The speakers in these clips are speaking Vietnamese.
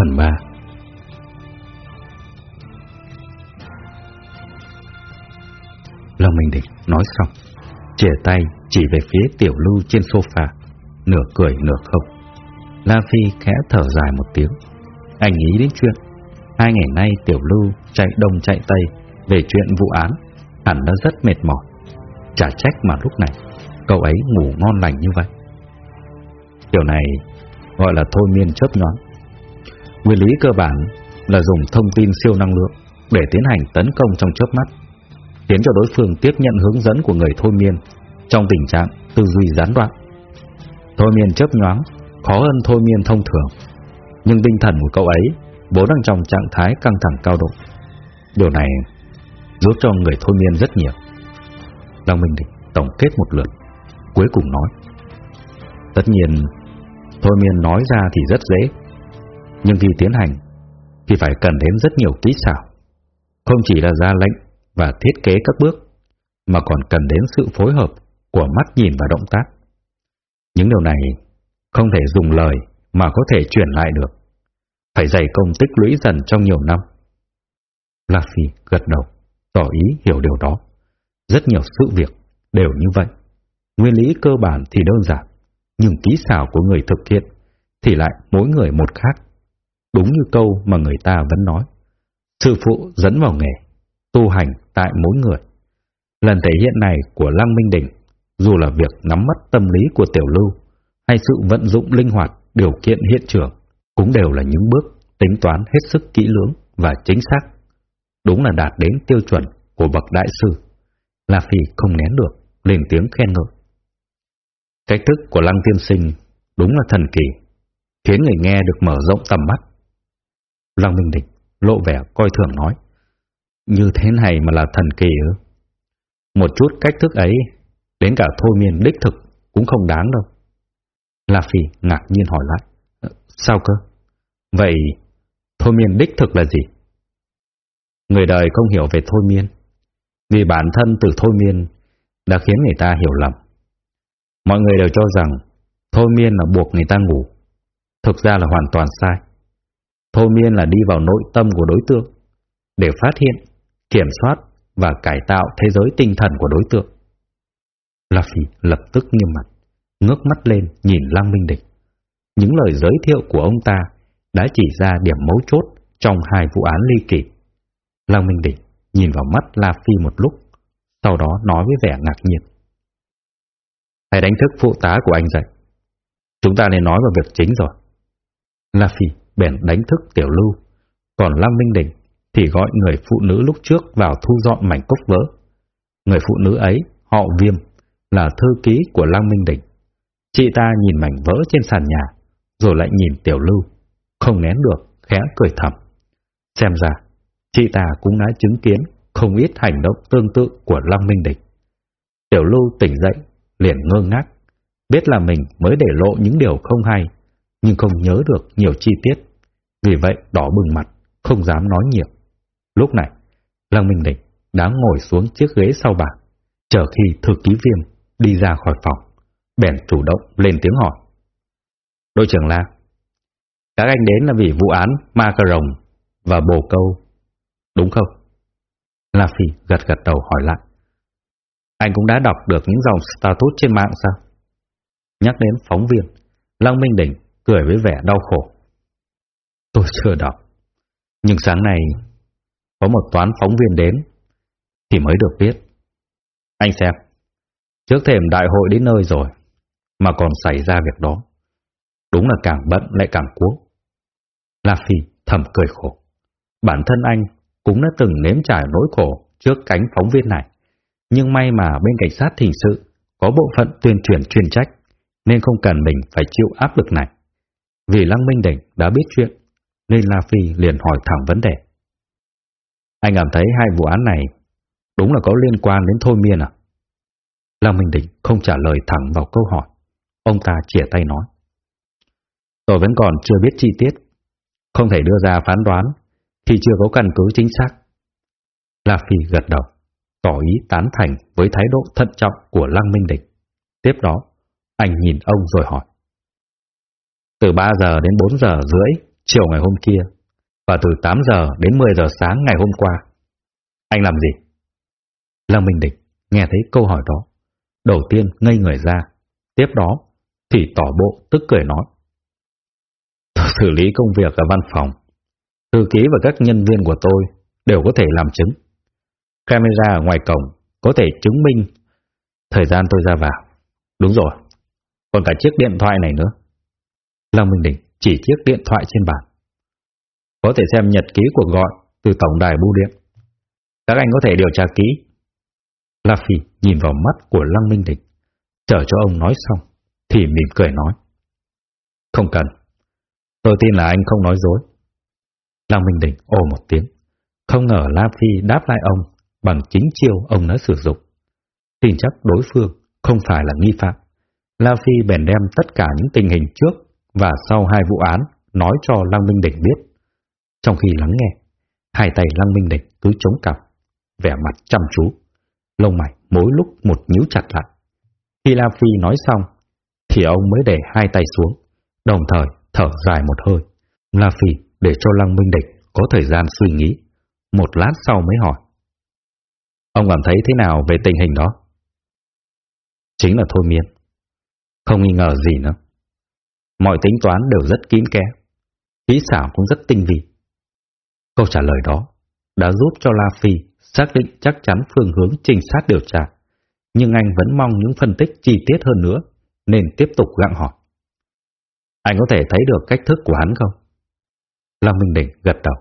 Phần 3 Lòng Minh Địch nói xong Chỉa tay chỉ về phía tiểu lưu trên sofa, Nửa cười nửa không La Phi khẽ thở dài một tiếng. Anh nghĩ đến chuyện, Hai ngày nay tiểu lưu chạy đông chạy tây Về chuyện vụ án, Hẳn đã rất mệt mỏi. Chả trách mà lúc này, Cậu ấy ngủ ngon lành như vậy. Điều này gọi là thôi miên chớp nhoáng. Nguyên lý cơ bản là dùng thông tin siêu năng lượng để tiến hành tấn công trong chớp mắt, khiến cho đối phương tiếp nhận hướng dẫn của người thôi miên trong tình trạng tư duy gián đoạn. Thôi miên chớp nhoáng khó hơn thôi miên thông thường, nhưng tinh thần của cậu ấy vốn đang trong trạng thái căng thẳng cao độ. Điều này giúp cho người thôi miên rất nhiều. Long Minh Địch tổng kết một lượt, cuối cùng nói: Tất nhiên, thôi miên nói ra thì rất dễ, nhưng khi tiến hành thì phải cần đến rất nhiều kỹ xảo. Không chỉ là ra lệnh và thiết kế các bước, mà còn cần đến sự phối hợp của mắt nhìn và động tác. Những điều này không thể dùng lời mà có thể truyền lại được. Phải dày công tích lũy dần trong nhiều năm. La Phi gật đầu, tỏ ý hiểu điều đó. Rất nhiều sự việc đều như vậy. Nguyên lý cơ bản thì đơn giản, nhưng kỹ xảo của người thực hiện thì lại mỗi người một khác. Đúng như câu mà người ta vẫn nói. Sư phụ dẫn vào nghề, tu hành tại mỗi người. Lần thể hiện này của Lăng Minh Đỉnh, dù là việc nắm mắt tâm lý của Tiểu Lưu, hay sự vận dụng linh hoạt điều kiện hiện trường, cũng đều là những bước tính toán hết sức kỹ lưỡng và chính xác. Đúng là đạt đến tiêu chuẩn của bậc đại sư. La Phi không nén được, lên tiếng khen ngợi. Cách thức của Lăng Tiên Sinh đúng là thần kỳ, khiến người nghe được mở rộng tầm mắt. Lăng Minh Địch lộ vẻ coi thường nói. Như thế này mà là thần kỳ ư? Một chút cách thức ấy, đến cả thôi miên đích thực cũng không đáng đâu. La Phi ngạc nhiên hỏi lại. Ờ, sao cơ? Vậy thôi miên đích thực là gì? Người đời không hiểu về thôi miên, vì bản thân từ thôi miên đã khiến người ta hiểu lầm. Mọi người đều cho rằng thôi miên là buộc người ta ngủ, thực ra là hoàn toàn sai. Thôi miên là đi vào nội tâm của đối tượng để phát hiện, kiểm soát và cải tạo thế giới tinh thần của đối tượng. La Phi lập tức nghiêm mặt, ngước mắt lên nhìn Lăng Minh Địch. Những lời giới thiệu của ông ta đã chỉ ra điểm mấu chốt trong hai vụ án ly kỳ. Lăng Minh Địch nhìn vào mắt La Phi một lúc, sau đó nói với vẻ ngạc nhiên. Hãy đánh thức phụ tá của anh dậy. Chúng ta nên nói vào việc chính rồi. La Phi bèn đánh thức Tiểu Lưu, còn Lăng Minh Đình thì gọi người phụ nữ lúc trước vào thu dọn mảnh cốc vỡ. Người phụ nữ ấy, họ Viêm, là thư ký của Lăng Minh Đình. Chị ta nhìn mảnh vỡ trên sàn nhà, rồi lại nhìn Tiểu Lưu, không nén được, khẽ cười thầm. Xem ra, chị ta cũng đã chứng kiến không ít hành động tương tự của Lăng Minh Đình. Tiểu Lưu tỉnh dậy, liền ngơ ngác, biết là mình mới để lộ những điều không hay, nhưng không nhớ được nhiều chi tiết. Vì vậy đỏ bừng mặt, không dám nói nhiều. Lúc này, Lăng Minh Địch đã ngồi xuống chiếc ghế sau bàn, chờ khi thư ký viêm đi ra khỏi phòng, bèn chủ động lên tiếng hỏi. Đội trưởng La, các anh đến là vì vụ án ma cà rồng và bồ câu, đúng không? La Phi gật gật đầu hỏi lại. Anh cũng đã đọc được những dòng status trên mạng sao? Nhắc đến phóng viên, Lăng Minh Đỉnh cười với vẻ đau khổ. Tôi chưa đọc. Nhưng sáng nay, có một toán phóng viên đến, thì mới được biết. Anh xem, trước thềm đại hội đến nơi rồi, mà còn xảy ra việc đó. Đúng là càng bận lại càng cuốc La Phi thầm cười khổ. Bản thân anh cũng đã từng nếm trải nỗi khổ trước cánh phóng viên này. Nhưng may mà bên cảnh sát hình sự có bộ phận tuyên truyền chuyên trách, nên không cần mình phải chịu áp lực này. Vì Lăng Minh Đỉnh đã biết chuyện, nên La Phi liền hỏi thẳng vấn đề. Anh cảm thấy hai vụ án này đúng là có liên quan đến thôi miên à? Lăng Minh Định không trả lời thẳng vào câu hỏi. Ông ta chỉa tay nói. Tôi vẫn còn chưa biết chi tiết. Không thể đưa ra phán đoán thì chưa có căn cứ chính xác. La Phi gật đầu, tỏ ý tán thành với thái độ thận trọng của Lăng Minh Địch. Tiếp đó, anh nhìn ông rồi hỏi. Từ 3 giờ đến 4 giờ rưỡi chiều ngày hôm kia và từ 8 giờ đến 10 giờ sáng ngày hôm qua. Anh làm gì? Lăng Minh Địch nghe thấy câu hỏi đó. Đầu tiên ngây người ra, tiếp đó thì tỏ bộ tức cười nói. Tôi xử lý công việc ở văn phòng. Thư ký và các nhân viên của tôi đều có thể làm chứng. Camera ở ngoài cổng có thể chứng minh thời gian tôi ra vào. Đúng rồi, còn cả chiếc điện thoại này nữa. Long Minh Đình chỉ chiếc điện thoại trên bàn. Có thể xem nhật ký cuộc gọi từ tổng đài bưu điện. Các anh có thể điều tra kỹ. La Phi nhìn vào mắt của Lăng Minh Địch, chờ cho ông nói xong, thì mỉm cười nói. Không cần, tôi tin là anh không nói dối. Lăng Minh Địch ồ một tiếng, không ngờ La Phi đáp lại ông bằng chính chiêu ông đã sử dụng. Tin chắc đối phương không phải là nghi phạm. La Phi bèn đem tất cả những tình hình trước và sau hai vụ án nói cho Lăng Minh Đỉnh biết. Trong khi lắng nghe, hai tay Lăng Minh Đỉnh cứ chống cằm, vẻ mặt chăm chú, lông mày mỗi lúc một nhíu chặt lại. Khi La Phi nói xong, thì ông mới để hai tay xuống, đồng thời thở dài một hơi. La Phi để cho Lăng Minh Địch có thời gian suy nghĩ, một lát sau mới hỏi. Ông cảm thấy thế nào về tình hình đó? Chính là thôi miên. Không nghi ngờ gì nữa. Mọi tính toán đều rất kín kẽ. Kỹ xảo cũng rất tinh vi. Câu trả lời đó đã giúp cho La Phi xác định chắc chắn phương hướng trinh sát điều tra. Nhưng anh vẫn mong những phân tích chi tiết hơn nữa, nên tiếp tục gặng hỏi. Anh có thể thấy được cách thức của hắn không? Lâm Minh Đỉnh gật đầu,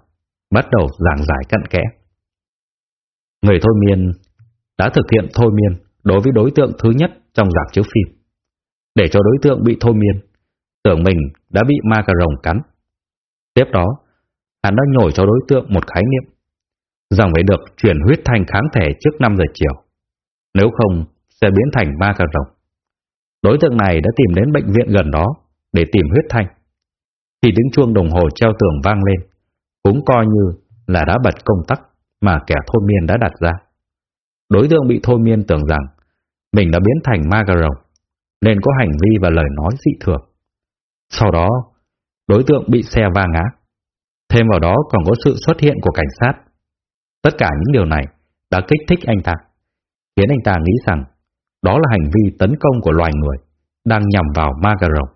bắt đầu giảng giải cặn kẽ. Người thôi miên đã thực hiện thôi miên đối với đối tượng thứ nhất trong giảm chiếu phim. Để cho đối tượng bị thôi miên, tưởng mình đã bị ma cà rồng cắn. Tiếp đó, hắn đã nhồi cho đối tượng một khái niệm, rằng phải được chuyển huyết thanh kháng thể trước 5 giờ chiều. Nếu không, sẽ biến thành ma cà rồng. Đối tượng này đã tìm đến bệnh viện gần đó để tìm huyết thanh. thì tiếng chuông đồng hồ treo tường vang lên, cũng coi như là đã bật công tắc mà kẻ thôi miên đã đặt ra. Đối tượng bị thôi miên tưởng rằng mình đã biến thành ma cà rồng, nên có hành vi và lời nói dị thường. Sau đó, đối tượng bị xe va ngã. Thêm vào đó còn có sự xuất hiện của cảnh sát. Tất cả những điều này đã kích thích anh ta, khiến anh ta nghĩ rằng đó là hành vi tấn công của loài người đang nhằm vào Margaret. rồng.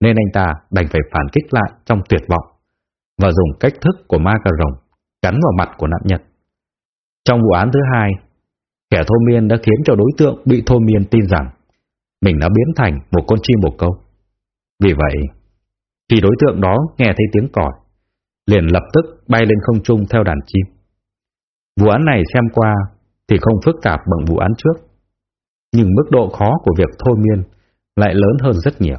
Nên anh ta đành phải phản kích lại trong tuyệt vọng và dùng cách thức của Margaret rồng cắn vào mặt của nạn nhân. Trong vụ án thứ hai, kẻ thô miên đã khiến cho đối tượng bị thô miên tin rằng mình đã biến thành một con chim bồ câu. Vì vậy, khi đối tượng đó nghe thấy tiếng còi, liền lập tức bay lên không trung theo đàn chim. Vụ án này xem qua thì không phức tạp bằng vụ án trước, nhưng mức độ khó của việc thôi miên lại lớn hơn rất nhiều.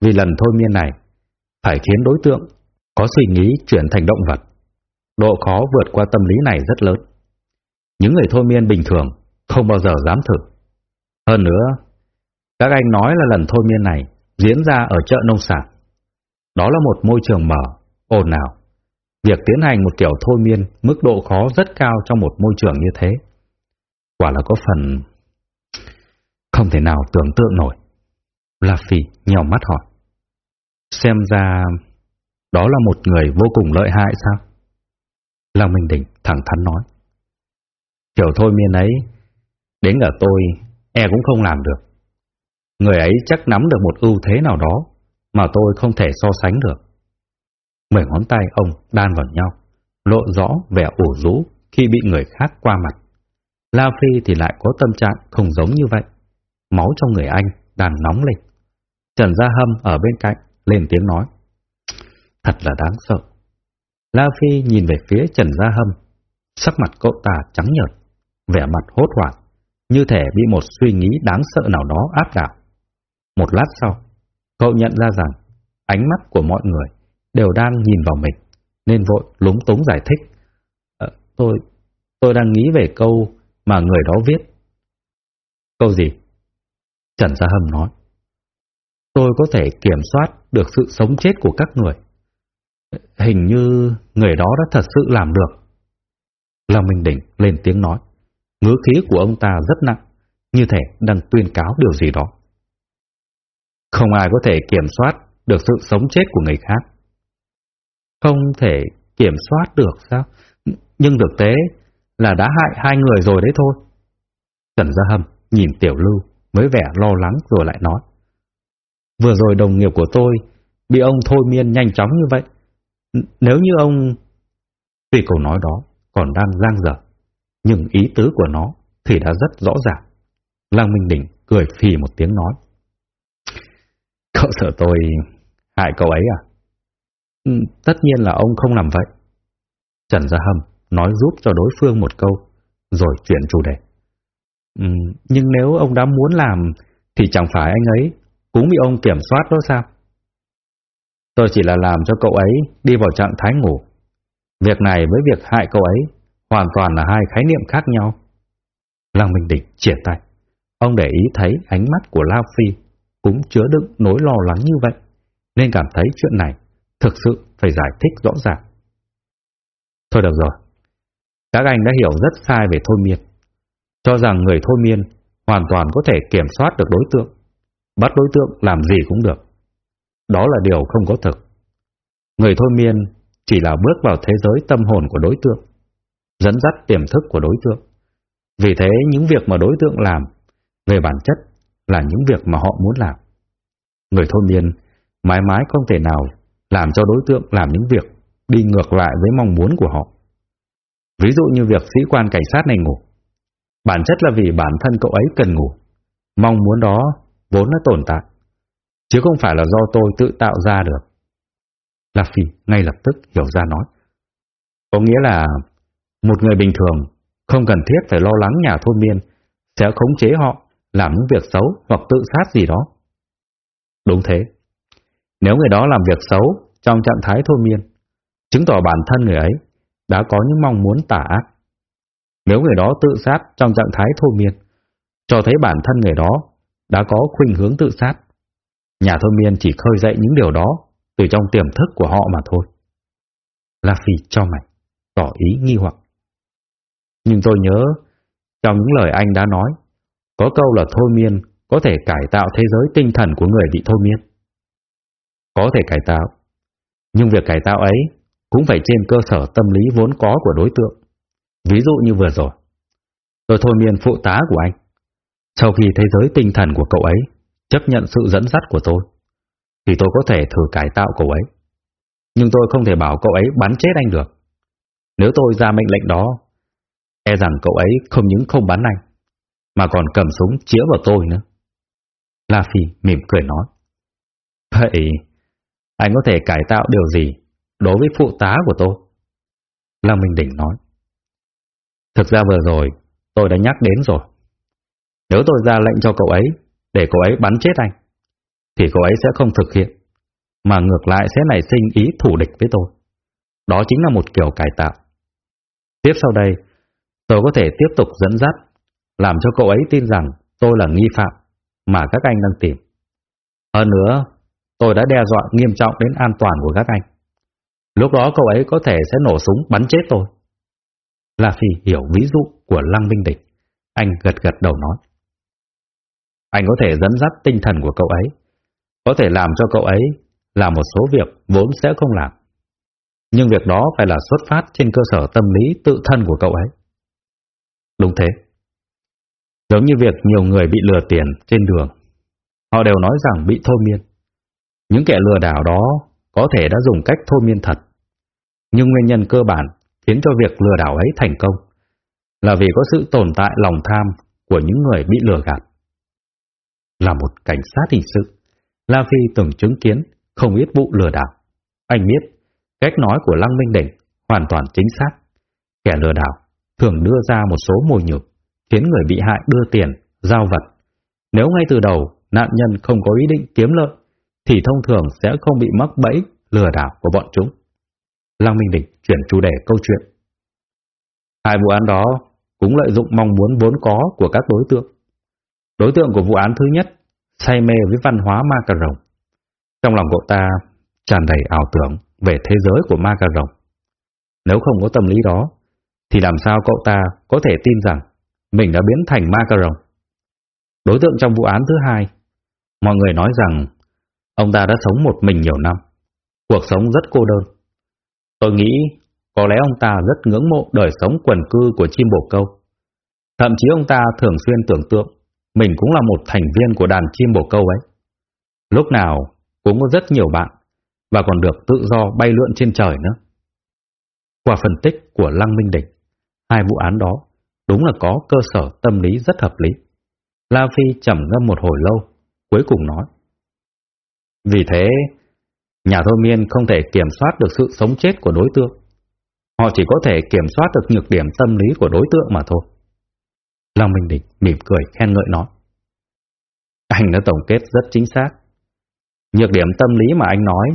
Vì lần thôi miên này phải khiến đối tượng có suy nghĩ chuyển thành động vật. Độ khó vượt qua tâm lý này rất lớn. Những người thôi miên bình thường không bao giờ dám thử. Hơn nữa, các anh nói là lần thôi miên này diễn ra ở chợ nông sản. Đó là một môi trường mở, ồn ào. Việc tiến hành một kiểu thôi miên mức độ khó rất cao trong một môi trường như thế. Quả là có phần không thể nào tưởng tượng nổi. La Phi nhèo mắt hỏi. Xem ra đó là một người vô cùng lợi hại sao? Lăng Minh Đỉnh thẳng thắn nói. Kiểu thôi miên ấy, đến cả tôi e cũng không làm được. Người ấy chắc nắm được một ưu thế nào đó mà tôi không thể so sánh được. Mười ngón tay ông đan vào nhau, lộ rõ vẻ ủ rũ khi bị người khác qua mặt. La Phi thì lại có tâm trạng không giống như vậy. Máu trong người anh đang nóng lên. Trần Gia Hâm ở bên cạnh lên tiếng nói. Thật là đáng sợ. La Phi nhìn về phía Trần Gia Hâm, sắc mặt cậu ta trắng nhợt, vẻ mặt hốt hoảng, như thể bị một suy nghĩ đáng sợ nào đó áp đảo. Một lát sau, cậu nhận ra rằng ánh mắt của mọi người đều đang nhìn vào mình, nên vội lúng túng giải thích. À, tôi, tôi đang nghĩ về câu mà người đó viết. Câu gì? Trần Gia Hâm nói. Tôi có thể kiểm soát được sự sống chết của các người. Hình như người đó đã thật sự làm được. Long Minh Đỉnh lên tiếng nói. Ngữ khí của ông ta rất nặng, như thể đang tuyên cáo điều gì đó. Không ai có thể kiểm soát được sự sống chết của người khác. không thể kiểm soát được sao? Nhưng thực tế là đã hại hai người rồi đấy thôi. Trần Gia Hâm nhìn Tiểu Lưu với vẻ lo lắng rồi lại nói. Vừa rồi đồng nghiệp của tôi bị ông thôi miên nhanh chóng như vậy. Nếu như ông... Tuy câu nói đó còn đang giang dở, nhưng ý tứ của nó thì đã rất rõ ràng. Lăng Minh Đỉnh cười phì một tiếng nói. Cậu sợ tôi hại cậu ấy à? Ừ, tất nhiên là ông không làm vậy. Trần Gia Hâm nói giúp cho đối phương một câu, rồi chuyển chủ đề. Ừ, nhưng nếu ông đã muốn làm, thì chẳng phải anh ấy cũng bị ông kiểm soát đó sao? Tôi chỉ là làm cho cậu ấy đi vào trạng thái ngủ. Việc này với việc hại cậu ấy hoàn toàn là hai khái niệm khác nhau. Lăng Minh Địch triển tay. Ông để ý thấy ánh mắt của Lao Phi cũng chứa đựng nỗi lo lắng như vậy, nên cảm thấy chuyện này thực sự phải giải thích rõ ràng. Thôi được rồi, các anh đã hiểu rất sai về thôi miên, cho rằng người thôi miên hoàn toàn có thể kiểm soát được đối tượng, bắt đối tượng làm gì cũng được. Đó là điều không có thực. Người thôi miên chỉ là bước vào thế giới tâm hồn của đối tượng, dẫn dắt tiềm thức của đối tượng. Vì thế những việc mà đối tượng làm về bản chất là những việc mà họ muốn làm. Người thôn miên mãi mãi không thể nào làm cho đối tượng làm những việc đi ngược lại với mong muốn của họ. Ví dụ như việc sĩ quan cảnh sát này ngủ. Bản chất là vì bản thân cậu ấy cần ngủ. Mong muốn đó vốn đã tồn tại, chứ không phải là do tôi tự tạo ra được. La Phi ngay lập tức hiểu ra nói. Có nghĩa là một người bình thường không cần thiết phải lo lắng nhà thôn miên sẽ khống chế họ làm những việc xấu hoặc tự sát gì đó. Đúng thế. Nếu người đó làm việc xấu trong trạng thái thôi miên, chứng tỏ bản thân người ấy đã có những mong muốn tả ác. Nếu người đó tự sát trong trạng thái thôi miên, cho thấy bản thân người đó đã có khuynh hướng tự sát. Nhà thôi miên chỉ khơi dậy những điều đó từ trong tiềm thức của họ mà thôi. La Phi cho mày, tỏ ý nghi hoặc. Nhưng tôi nhớ, trong những lời anh đã nói, có câu là thôi miên có thể cải tạo thế giới tinh thần của người bị thôi miên. Có thể cải tạo, nhưng việc cải tạo ấy cũng phải trên cơ sở tâm lý vốn có của đối tượng. Ví dụ như vừa rồi, tôi thôi miên phụ tá của anh. Sau khi thế giới tinh thần của cậu ấy chấp nhận sự dẫn dắt của tôi, thì tôi có thể thử cải tạo cậu ấy. Nhưng tôi không thể bảo cậu ấy bắn chết anh được. Nếu tôi ra mệnh lệnh đó, e rằng cậu ấy không những không bắn anh, mà còn cầm súng chĩa vào tôi nữa. La Phi mỉm cười nói. Vậy, anh có thể cải tạo điều gì đối với phụ tá của tôi? Lăng Minh Đỉnh nói. Thực ra vừa rồi, tôi đã nhắc đến rồi. Nếu tôi ra lệnh cho cậu ấy để cậu ấy bắn chết anh, thì cậu ấy sẽ không thực hiện, mà ngược lại sẽ nảy sinh ý thủ địch với tôi. Đó chính là một kiểu cải tạo. Tiếp sau đây, tôi có thể tiếp tục dẫn dắt làm cho cậu ấy tin rằng tôi là nghi phạm mà các anh đang tìm. Hơn nữa, tôi đã đe dọa nghiêm trọng đến an toàn của các anh. Lúc đó cậu ấy có thể sẽ nổ súng bắn chết tôi. La Phi hiểu ví dụ của Lăng Minh Địch. Anh gật gật đầu nói. Anh có thể dẫn dắt tinh thần của cậu ấy, có thể làm cho cậu ấy làm một số việc vốn sẽ không làm. Nhưng việc đó phải là xuất phát trên cơ sở tâm lý tự thân của cậu ấy. Đúng thế. Giống như việc nhiều người bị lừa tiền trên đường. Họ đều nói rằng bị thôi miên. Những kẻ lừa đảo đó có thể đã dùng cách thôi miên thật. Nhưng nguyên nhân cơ bản khiến cho việc lừa đảo ấy thành công là vì có sự tồn tại lòng tham của những người bị lừa gạt. Là một cảnh sát hình sự, La Phi từng chứng kiến không ít vụ lừa đảo. Anh biết, cách nói của Lăng Minh Đỉnh hoàn toàn chính xác. Kẻ lừa đảo thường đưa ra một số mồi nhược khiến người bị hại đưa tiền, giao vật. Nếu ngay từ đầu nạn nhân không có ý định kiếm lợi, thì thông thường sẽ không bị mắc bẫy lừa đảo của bọn chúng. Lăng Minh Đình chuyển chủ đề câu chuyện. Hai vụ án đó cũng lợi dụng mong muốn vốn có của các đối tượng. Đối tượng của vụ án thứ nhất say mê với văn hóa ma cà rồng. Trong lòng cậu ta tràn đầy ảo tưởng về thế giới của ma cà rồng. Nếu không có tâm lý đó, thì làm sao cậu ta có thể tin rằng mình đã biến thành ma cà rồng. Đối tượng trong vụ án thứ hai, mọi người nói rằng ông ta đã sống một mình nhiều năm, cuộc sống rất cô đơn. Tôi nghĩ có lẽ ông ta rất ngưỡng mộ đời sống quần cư của chim bồ câu. Thậm chí ông ta thường xuyên tưởng tượng mình cũng là một thành viên của đàn chim bồ câu ấy. Lúc nào cũng có rất nhiều bạn và còn được tự do bay lượn trên trời nữa. Qua phân tích của Lăng Minh Đỉnh, hai vụ án đó đúng là có cơ sở tâm lý rất hợp lý. La Phi trầm ngâm một hồi lâu, cuối cùng nói. Vì thế, nhà thôi miên không thể kiểm soát được sự sống chết của đối tượng. Họ chỉ có thể kiểm soát được nhược điểm tâm lý của đối tượng mà thôi. Long Minh Địch mỉm cười khen ngợi nói. Anh đã tổng kết rất chính xác. Nhược điểm tâm lý mà anh nói,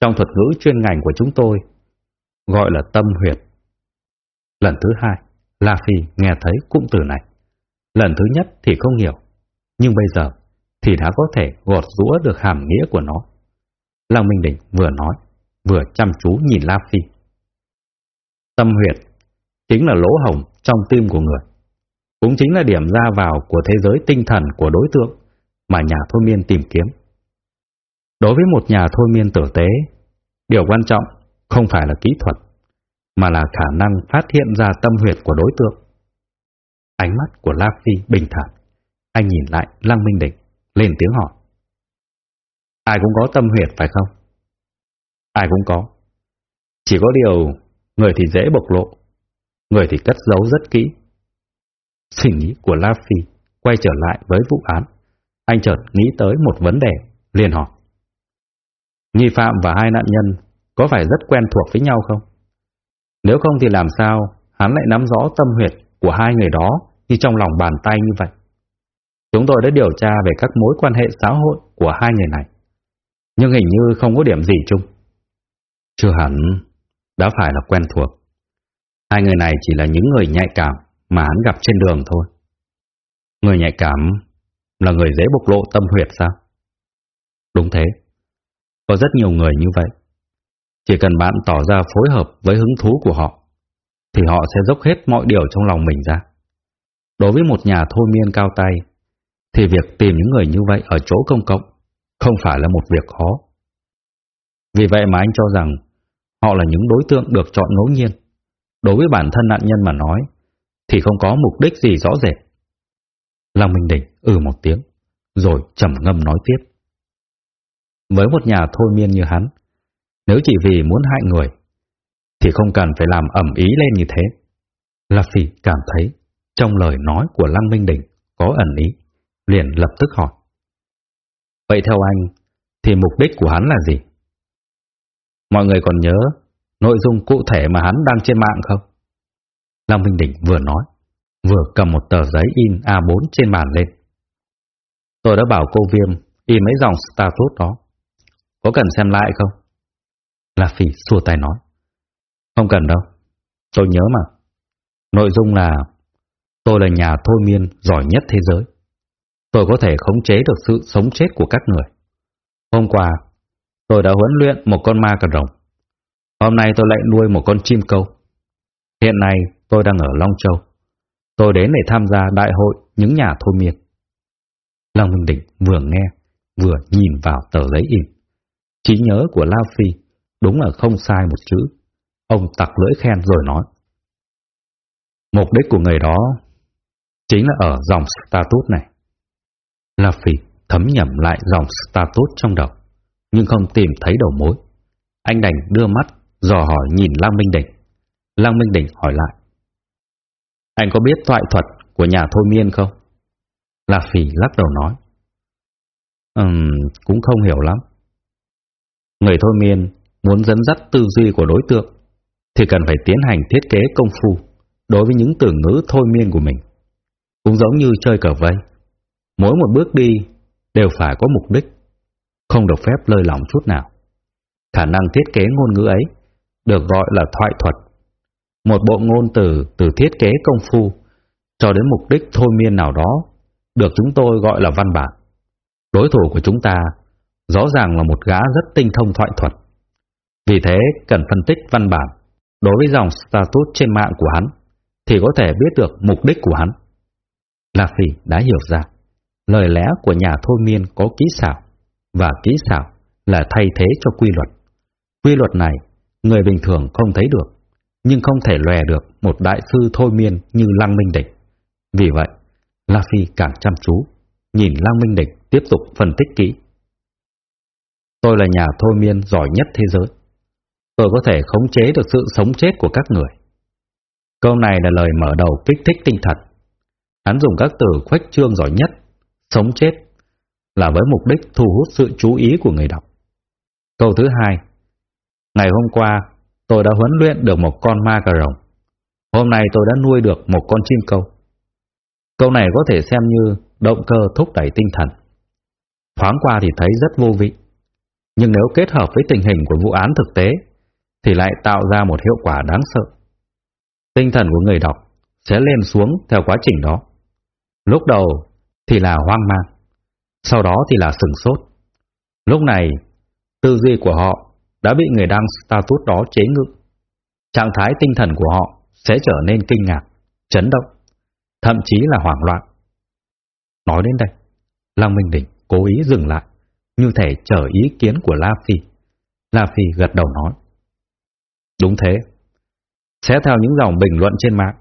trong thuật ngữ chuyên ngành của chúng tôi, gọi là tâm huyệt. Lần thứ hai, La Phi nghe thấy cụm từ này. Lần thứ nhất thì không hiểu, nhưng bây giờ thì đã có thể gọt rũa được hàm nghĩa của nó. Lăng Minh Đỉnh vừa nói, vừa chăm chú nhìn La Phi. Tâm huyệt chính là lỗ hồng trong tim của người. Cũng chính là điểm ra vào của thế giới tinh thần của đối tượng mà nhà thôi miên tìm kiếm. Đối với một nhà thôi miên tử tế, điều quan trọng không phải là kỹ thuật, mà là khả năng phát hiện ra tâm huyệt của đối tượng. Ánh mắt của La Phi bình thản, anh nhìn lại Lăng Minh Đỉnh, lên tiếng hỏi. Ai cũng có tâm huyệt phải không? Ai cũng có. Chỉ có điều, người thì dễ bộc lộ, người thì cất giấu rất kỹ. Suy nghĩ của La Phi quay trở lại với vụ án. Anh chợt nghĩ tới một vấn đề, liền hỏi. Nghi phạm và hai nạn nhân có phải rất quen thuộc với nhau không? Nếu không thì làm sao hắn lại nắm rõ tâm huyệt của hai người đó như trong lòng bàn tay như vậy? Chúng tôi đã điều tra về các mối quan hệ xã hội của hai người này, nhưng hình như không có điểm gì chung. Chưa hẳn đã phải là quen thuộc. Hai người này chỉ là những người nhạy cảm mà hắn gặp trên đường thôi. Người nhạy cảm là người dễ bộc lộ tâm huyệt sao? Đúng thế. Có rất nhiều người như vậy. Chỉ cần bạn tỏ ra phối hợp với hứng thú của họ, thì họ sẽ dốc hết mọi điều trong lòng mình ra. Đối với một nhà thôi miên cao tay, thì việc tìm những người như vậy ở chỗ công cộng không phải là một việc khó. Vì vậy mà anh cho rằng họ là những đối tượng được chọn ngẫu nhiên. Đối với bản thân nạn nhân mà nói, thì không có mục đích gì rõ rệt. Lăng Minh Đỉnh ừ một tiếng, rồi trầm ngâm nói tiếp. Với một nhà thôi miên như hắn, nếu chỉ vì muốn hại người, thì không cần phải làm ẩm ý lên như thế. La Phi cảm thấy trong lời nói của Lăng Minh Đỉnh có ẩn ý, liền lập tức hỏi. Vậy theo anh, thì mục đích của hắn là gì? Mọi người còn nhớ nội dung cụ thể mà hắn đăng trên mạng không? Lăng Minh Đỉnh vừa nói, vừa cầm một tờ giấy in A4 trên bàn lên. Tôi đã bảo cô Viêm in mấy dòng status đó. Có cần xem lại không? La Phi xua tay nói. Không cần đâu, tôi nhớ mà. Nội dung là tôi là nhà thôi miên giỏi nhất thế giới. Tôi có thể khống chế được sự sống chết của các người. Hôm qua, tôi đã huấn luyện một con ma cà rồng. Hôm nay tôi lại nuôi một con chim câu. Hiện nay tôi đang ở Long Châu. Tôi đến để tham gia đại hội những nhà thôi miên. Long Minh Đỉnh vừa nghe, vừa nhìn vào tờ giấy in. Trí nhớ của Lao Phi đúng là không sai một chữ. Ông tặc lưỡi khen rồi nói. Mục đích của người đó chính là ở dòng status này. La Phi thấm nhầm lại dòng status trong đầu, nhưng không tìm thấy đầu mối. Anh đành đưa mắt, dò hỏi nhìn Lăng Minh Đỉnh. Lăng Minh Đỉnh hỏi lại. Anh có biết thoại thuật của nhà thôi miên không? La Phỉ lắc đầu nói. Ừm, cũng không hiểu lắm. Người thôi miên muốn dẫn dắt tư duy của đối tượng thì cần phải tiến hành thiết kế công phu đối với những từ ngữ thôi miên của mình. Cũng giống như chơi cờ vây. Mỗi một bước đi đều phải có mục đích, không được phép lơi lỏng chút nào. Khả năng thiết kế ngôn ngữ ấy được gọi là thoại thuật. Một bộ ngôn từ từ thiết kế công phu cho đến mục đích thôi miên nào đó được chúng tôi gọi là văn bản. Đối thủ của chúng ta rõ ràng là một gã rất tinh thông thoại thuật. Vì thế cần phân tích văn bản đối với dòng status trên mạng của hắn thì có thể biết được mục đích của hắn. La Phi đã hiểu ra, lời lẽ của nhà thôi miên có kỹ xảo, và kỹ xảo là thay thế cho quy luật. Quy luật này người bình thường không thấy được, nhưng không thể lòe được một đại sư thôi miên như Lăng Minh Địch. Vì vậy, La Phi càng chăm chú, nhìn Lăng Minh Địch tiếp tục phân tích kỹ. Tôi là nhà thôi miên giỏi nhất thế giới. Tôi có thể khống chế được sự sống chết của các người. Câu này là lời mở đầu kích thích tinh thần. Hắn dùng các từ khuếch trương giỏi nhất, sống chết, là với mục đích thu hút sự chú ý của người đọc. Câu thứ hai, ngày hôm qua tôi đã huấn luyện được một con ma cà rồng. Hôm nay tôi đã nuôi được một con chim câu. Câu này có thể xem như động cơ thúc đẩy tinh thần. Thoáng qua thì thấy rất vô vị. Nhưng nếu kết hợp với tình hình của vụ án thực tế, thì lại tạo ra một hiệu quả đáng sợ. Tinh thần của người đọc sẽ lên xuống theo quá trình đó. Lúc đầu thì là hoang mang, sau đó thì là sừng sốt. Lúc này, tư duy của họ đã bị người đăng status đó chế ngự. Trạng thái tinh thần của họ sẽ trở nên kinh ngạc, chấn động, thậm chí là hoảng loạn. Nói đến đây, Lăng Minh Đỉnh cố ý dừng lại, như thể chờ ý kiến của La Phi. La Phi gật đầu nói. Đúng thế. Xét theo những dòng bình luận trên mạng,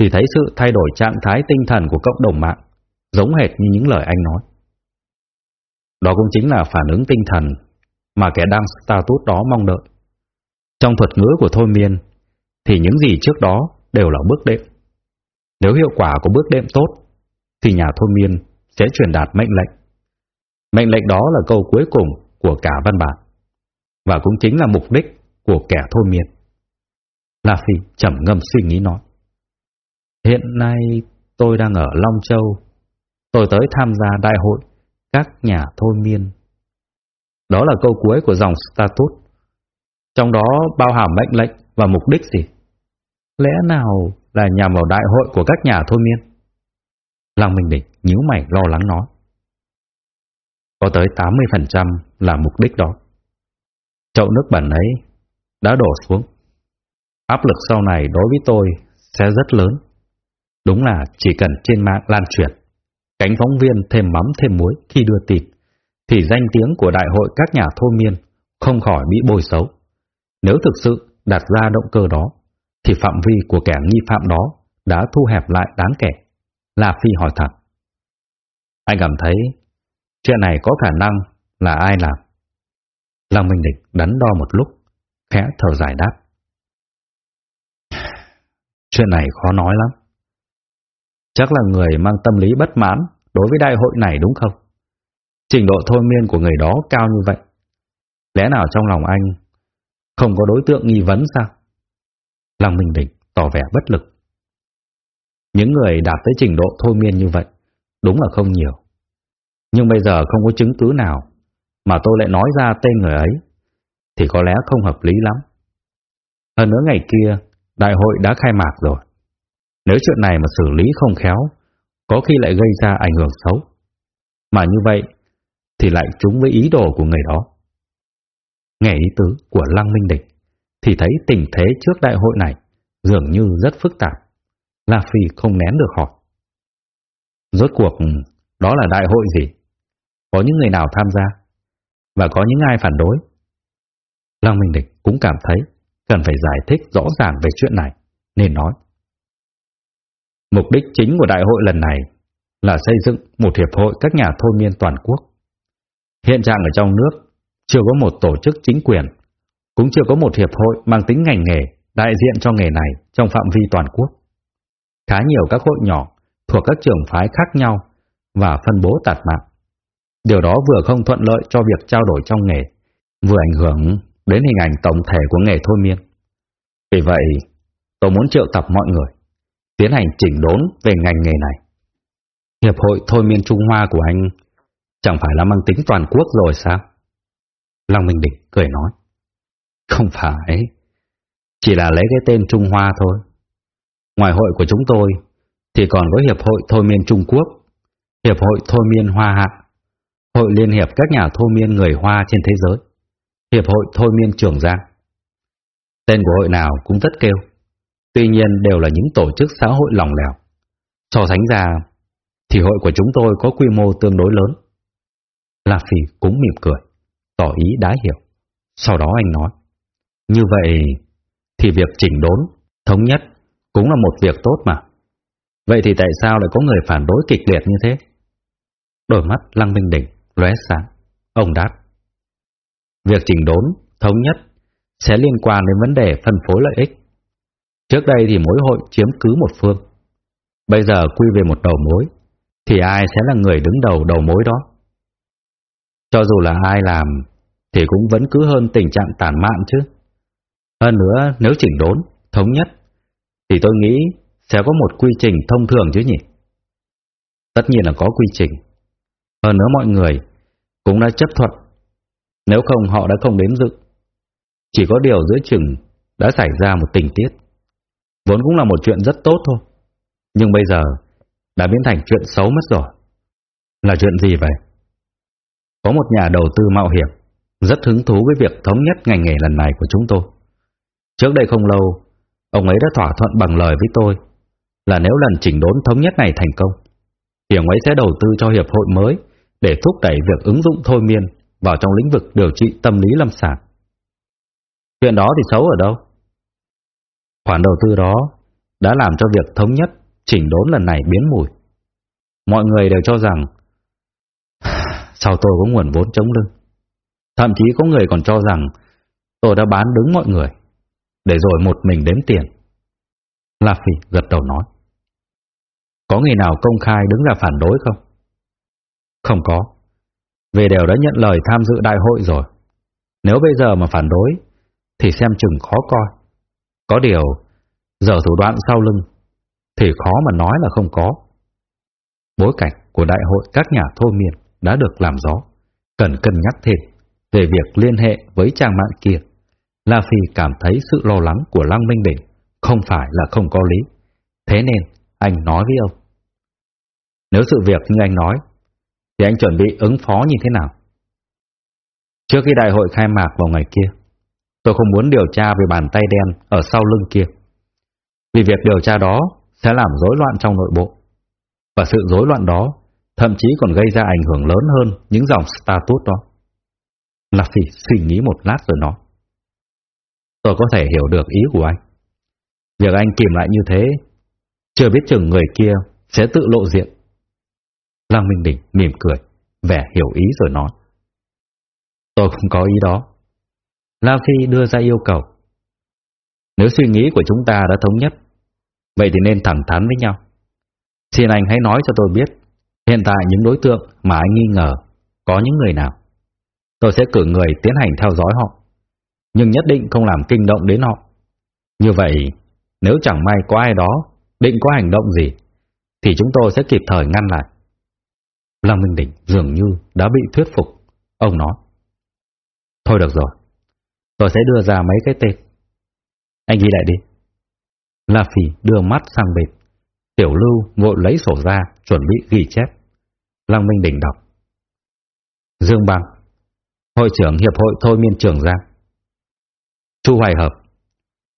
thì thấy sự thay đổi trạng thái tinh thần của cộng đồng mạng, giống hệt như những lời anh nói. Đó cũng chính là phản ứng tinh thần mà kẻ đang status đó mong đợi. Trong thuật ngữ của thôi miên, thì những gì trước đó đều là bước đệm. Nếu hiệu quả của bước đệm tốt, thì nhà thôi miên sẽ truyền đạt mệnh lệnh. Mệnh lệnh đó là câu cuối cùng của cả văn bản, và cũng chính là mục đích của kẻ thôi miên. La Phi trầm ngâm suy nghĩ nói. Hiện nay tôi đang ở Long Châu. Tôi tới tham gia đại hội các nhà thôi miên. Đó là câu cuối của dòng status. Trong đó bao hàm mệnh lệnh và mục đích gì? Lẽ nào là nhằm vào đại hội của các nhà thôi miên? Lăng Minh Địch nhíu mày lo lắng nói. Có tới 80% là mục đích đó. Chậu nước bẩn ấy đã đổ xuống. Áp lực sau này đối với tôi sẽ rất lớn. Đúng là chỉ cần trên mạng lan truyền, cánh phóng viên thêm mắm thêm muối khi đưa tin, thì danh tiếng của đại hội các nhà thôi miên không khỏi bị bôi xấu. Nếu thực sự đặt ra động cơ đó, thì phạm vi của kẻ nghi phạm đó đã thu hẹp lại đáng kể. La Phi hỏi thật, Anh cảm thấy chuyện này có khả năng là ai làm? Lăng Minh Địch đắn đo một lúc, khẽ thở dài đáp. Chuyện này khó nói lắm. Chắc là người mang tâm lý bất mãn đối với đại hội này đúng không? Trình độ thôi miên của người đó cao như vậy. Lẽ nào trong lòng anh không có đối tượng nghi vấn sao? Lăng Minh Địch tỏ vẻ bất lực. Những người đạt tới trình độ thôi miên như vậy đúng là không nhiều. Nhưng bây giờ không có chứng cứ nào mà tôi lại nói ra tên người ấy thì có lẽ không hợp lý lắm. Hơn nữa ngày kia, đại hội đã khai mạc rồi. Nếu chuyện này mà xử lý không khéo, có khi lại gây ra ảnh hưởng xấu. Mà như vậy, thì lại trúng với ý đồ của người đó. Nghe ý tứ của Lăng Minh Địch, thì thấy tình thế trước đại hội này dường như rất phức tạp. La Phi không nén được hỏi. Rốt cuộc, đó là đại hội gì? Có những người nào tham gia? Và có những ai phản đối? Lăng Minh Địch cũng cảm thấy cần phải giải thích rõ ràng về chuyện này, nên nói. Mục đích chính của đại hội lần này là xây dựng một hiệp hội các nhà thôi miên toàn quốc. Hiện trạng ở trong nước chưa có một tổ chức chính quyền, cũng chưa có một hiệp hội mang tính ngành nghề đại diện cho nghề này trong phạm vi toàn quốc. Khá nhiều các hội nhỏ thuộc các trường phái khác nhau và phân bố tạt mạng. Điều đó vừa không thuận lợi cho việc trao đổi trong nghề, vừa ảnh hưởng đến hình ảnh tổng thể của nghề thôi miên. Vì vậy, tôi muốn triệu tập mọi người, tiến hành chỉnh đốn về ngành nghề này. Hiệp hội thôi miên Trung Hoa của anh chẳng phải là mang tính toàn quốc rồi sao? Long Minh Địch cười nói. Không phải, chỉ là lấy cái tên Trung Hoa thôi. Ngoài hội của chúng tôi, thì còn có Hiệp hội Thôi miên Trung Quốc, Hiệp hội Thôi miên Hoa Hạ, Hội Liên hiệp các nhà thôi miên người Hoa trên thế giới, Hiệp hội Thôi miên Trường Giang. Tên của hội nào cũng rất kêu, tuy nhiên đều là những tổ chức xã hội lòng lẻo. So sánh ra, thì hội của chúng tôi có quy mô tương đối lớn. La Phi cũng mỉm cười, tỏ ý đã hiểu. Sau đó anh nói, Như vậy thì việc chỉnh đốn, thống nhất cũng là một việc tốt mà. Vậy thì tại sao lại có người phản đối kịch liệt như thế? Đôi mắt Lăng Minh Đỉnh lóe sáng. Ông đáp. Việc chỉnh đốn, thống nhất sẽ liên quan đến vấn đề phân phối lợi ích. Trước đây thì mỗi hội chiếm cứ một phương. Bây giờ quy về một đầu mối, thì ai sẽ là người đứng đầu đầu mối đó? Cho dù là ai làm, thì cũng vẫn cứ hơn tình trạng tàn mạn chứ. Hơn nữa, nếu chỉnh đốn, thống nhất, thì tôi nghĩ sẽ có một quy trình thông thường chứ nhỉ? Tất nhiên là có quy trình. Hơn nữa mọi người cũng đã chấp thuận. Nếu không họ đã không đến dự. Chỉ có điều giữa chừng đã xảy ra một tình tiết. Vốn cũng là một chuyện rất tốt thôi. Nhưng bây giờ đã biến thành chuyện xấu mất rồi. Là chuyện gì vậy? Có một nhà đầu tư mạo hiểm rất hứng thú với việc thống nhất ngành nghề lần này của chúng tôi. Trước đây không lâu, ông ấy đã thỏa thuận bằng lời với tôi là nếu lần chỉnh đốn thống nhất này thành công, thì ông ấy sẽ đầu tư cho hiệp hội mới để thúc đẩy việc ứng dụng thôi miên vào trong lĩnh vực điều trị tâm lý lâm sàng. Chuyện đó thì xấu ở đâu? Khoản đầu tư đó đã làm cho việc thống nhất chỉnh đốn lần này biến mùi. Mọi người đều cho rằng sao tôi có nguồn vốn chống lưng. Thậm chí có người còn cho rằng tôi đã bán đứng mọi người để rồi một mình đếm tiền. La Phi gật đầu nói. Có người nào công khai đứng ra phản đối không? Không có. Về đều đã nhận lời tham dự đại hội rồi. Nếu bây giờ mà phản đối, thì xem chừng khó coi. Có điều, giờ thủ đoạn sau lưng, thì khó mà nói là không có. Bối cảnh của đại hội các nhà thô miền đã được làm rõ, cần cân nhắc thêm về việc liên hệ với trang mạng kia. La Phi cảm thấy sự lo lắng của Lăng Minh Đỉnh không phải là không có lý. Thế nên, anh nói với ông. Nếu sự việc như anh nói, thì anh chuẩn bị ứng phó như thế nào? Trước khi đại hội khai mạc vào ngày kia, tôi không muốn điều tra về bàn tay đen ở sau lưng kia. Vì việc điều tra đó sẽ làm rối loạn trong nội bộ. Và sự rối loạn đó thậm chí còn gây ra ảnh hưởng lớn hơn những dòng status đó. Luffy suy nghĩ một lát rồi nói. Tôi có thể hiểu được ý của anh. Việc anh kìm lại như thế, chưa biết chừng người kia sẽ tự lộ diện. Lăng Minh Đỉnh mỉm cười, vẻ hiểu ý rồi nói. Tôi không có ý đó. La Phi đưa ra yêu cầu. Nếu suy nghĩ của chúng ta đã thống nhất, vậy thì nên thẳng thắn với nhau. Xin anh hãy nói cho tôi biết, hiện tại những đối tượng mà anh nghi ngờ có những người nào. Tôi sẽ cử người tiến hành theo dõi họ, nhưng nhất định không làm kinh động đến họ. Như vậy, nếu chẳng may có ai đó định có hành động gì, thì chúng tôi sẽ kịp thời ngăn lại. Lăng Minh Đỉnh dường như đã bị thuyết phục. Ông nói. Thôi được rồi, tôi sẽ đưa ra mấy cái tên. Anh ghi lại đi. La Phi đưa mắt sang bệt. Tiểu Lưu vội lấy sổ ra, chuẩn bị ghi chép. Lăng Minh Đỉnh đọc. Dương Bằng, Hội trưởng Hiệp hội Thôi Miên Trường Giang. Chu Hoài Hợp,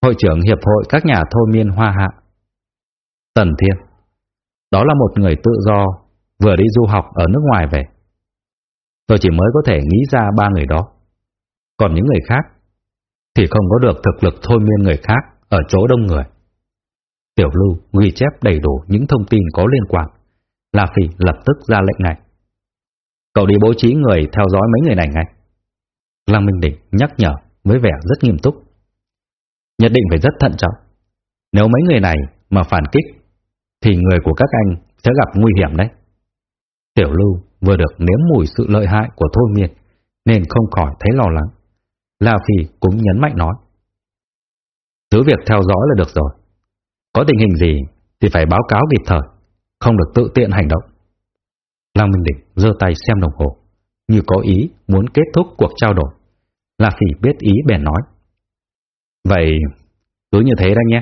Hội trưởng Hiệp hội các nhà thôi miên Hoa Hạ. Tần Thiên, đó là một người tự do vừa đi du học ở nước ngoài về. Tôi chỉ mới có thể nghĩ ra ba người đó. Còn những người khác thì không có được thực lực thôi miên người khác ở chỗ đông người. Tiểu Lưu ghi chép đầy đủ những thông tin có liên quan. La Phi lập tức ra lệnh này. Cậu đi bố trí người theo dõi mấy người này ngay. Lăng Minh Đỉnh nhắc nhở với vẻ rất nghiêm túc. Nhất định phải rất thận trọng. Nếu mấy người này mà phản kích, thì người của các anh sẽ gặp nguy hiểm đấy. Tiểu Lưu vừa được nếm mùi sự lợi hại của thôi miên, nên không khỏi thấy lo lắng. La Phi cũng nhấn mạnh nói. Cứ việc theo dõi là được rồi. Có tình hình gì thì phải báo cáo kịp thời, không được tự tiện hành động. Lăng Minh Đỉnh giơ tay xem đồng hồ, như có ý muốn kết thúc cuộc trao đổi. La Phi biết ý bèn nói. Vậy cứ như thế đó nhé.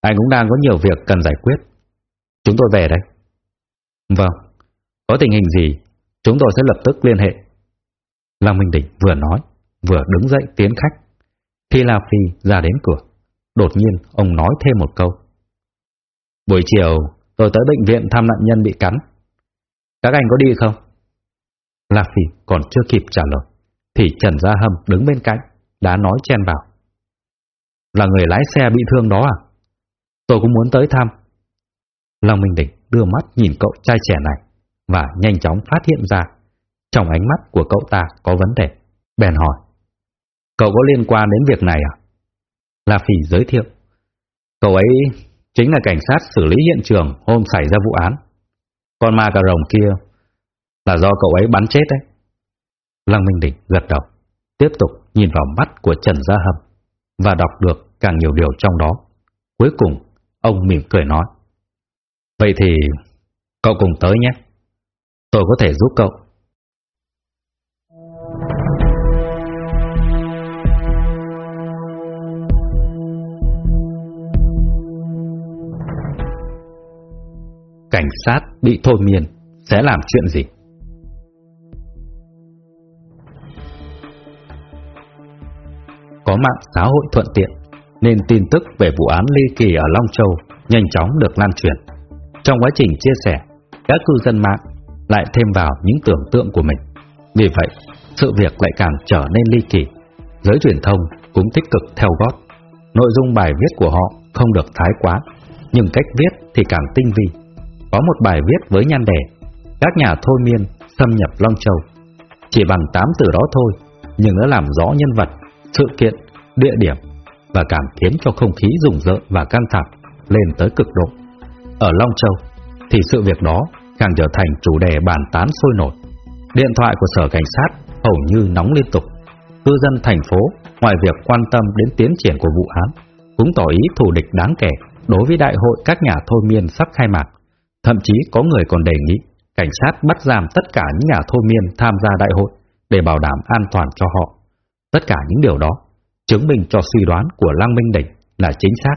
Anh cũng đang có nhiều việc cần giải quyết. Chúng tôi về đây. Vâng, có tình hình gì, chúng tôi sẽ lập tức liên hệ. Lăng Minh Đỉnh vừa nói, vừa đứng dậy tiến khách. Khi La Phi ra đến cửa, đột nhiên ông nói thêm một câu. Buổi chiều, tôi tới bệnh viện thăm nạn nhân bị cắn. Các anh có đi không? La Phi còn chưa kịp trả lời, thì Trần Gia Hâm đứng bên cạnh, đã nói chen vào. là người lái xe bị thương đó à? Tôi cũng muốn tới thăm. Lăng Minh Đỉnh đưa mắt nhìn cậu trai trẻ này và nhanh chóng phát hiện ra trong ánh mắt của cậu ta có vấn đề. Bèn hỏi, cậu có liên quan đến việc này à? La Phi giới thiệu, cậu ấy chính là cảnh sát xử lý hiện trường hôm xảy ra vụ án. Con ma cà rồng kia là do cậu ấy bắn chết đấy. Lăng Minh Đỉnh gật đầu, tiếp tục nhìn vào mắt của Trần Gia Hâm và đọc được càng nhiều điều trong đó. Cuối cùng, ông mỉm cười nói. Vậy thì cậu cùng tới nhé. Tôi có thể giúp cậu. Cảnh sát bị thôi miên sẽ làm chuyện gì? Có mạng xã hội thuận tiện nên tin tức về vụ án ly kỳ ở Long Châu nhanh chóng được lan truyền. Trong quá trình chia sẻ, các cư dân mạng lại thêm vào những tưởng tượng của mình. Vì vậy, sự việc lại càng trở nên ly kỳ. Giới truyền thông cũng tích cực theo gót. Nội dung bài viết của họ không được thái quá, nhưng cách viết thì càng tinh vi. Có một bài viết với nhan đề Các nhà thôi miên xâm nhập Long Châu. Chỉ bằng tám từ đó thôi, nhưng đã làm rõ nhân vật, sự kiện, địa điểm và càng khiến cho không khí rùng rợn và căng thẳng lên tới cực độ. Ở Long Châu thì sự việc đó càng trở thành chủ đề bàn tán sôi nổi. Điện thoại của sở cảnh sát hầu như nóng liên tục. Cư dân thành phố, ngoài việc quan tâm đến tiến triển của vụ án, cũng tỏ ý thù địch đáng kể đối với đại hội các nhà thôi miên sắp khai mạc. Thậm chí có người còn đề nghị cảnh sát bắt giam tất cả những nhà thôi miên tham gia đại hội để bảo đảm an toàn cho họ. Tất cả những điều đó chứng minh cho suy đoán của Lăng Minh Đỉnh là chính xác.